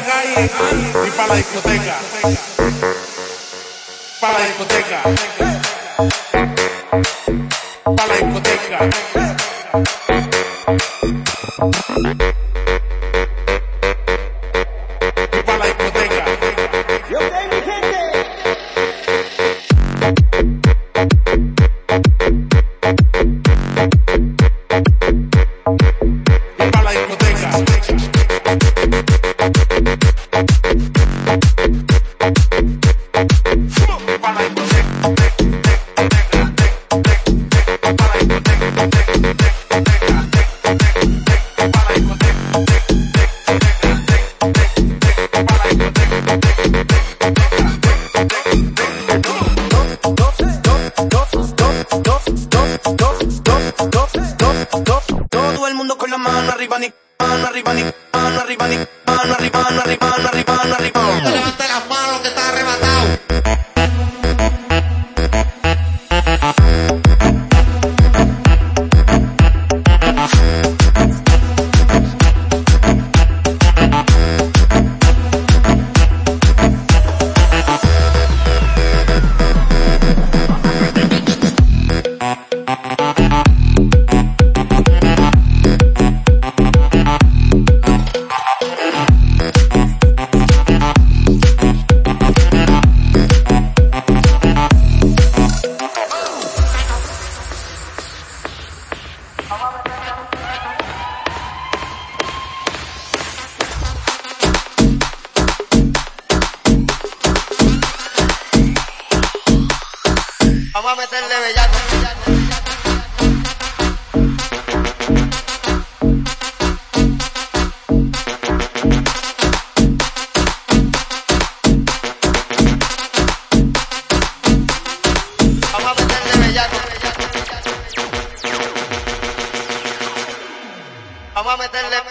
calle y para la discoteca. Para la discoteca. Para la discoteca. Vamos a meterle bellaco. Vamos a meterle meterle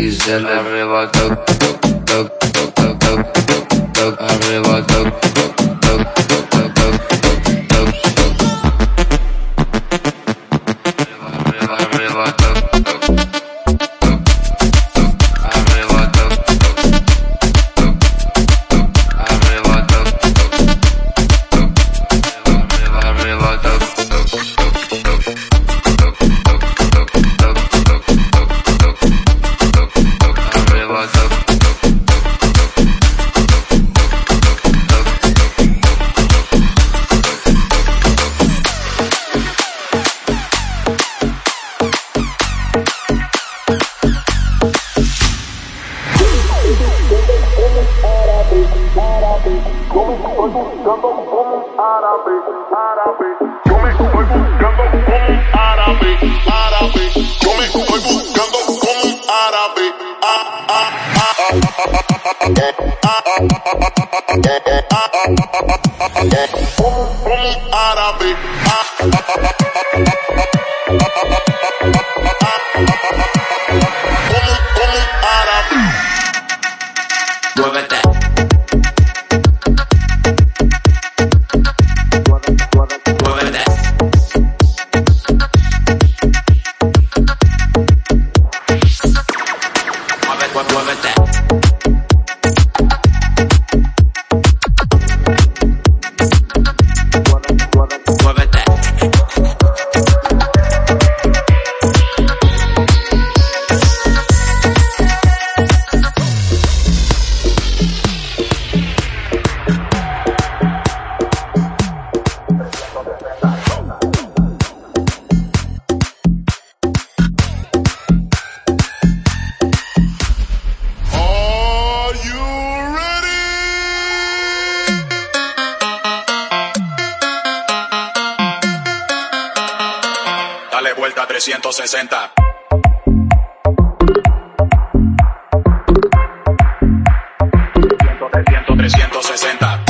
güzel eve bakıp like that. dale vuelta 360. Ciento 360.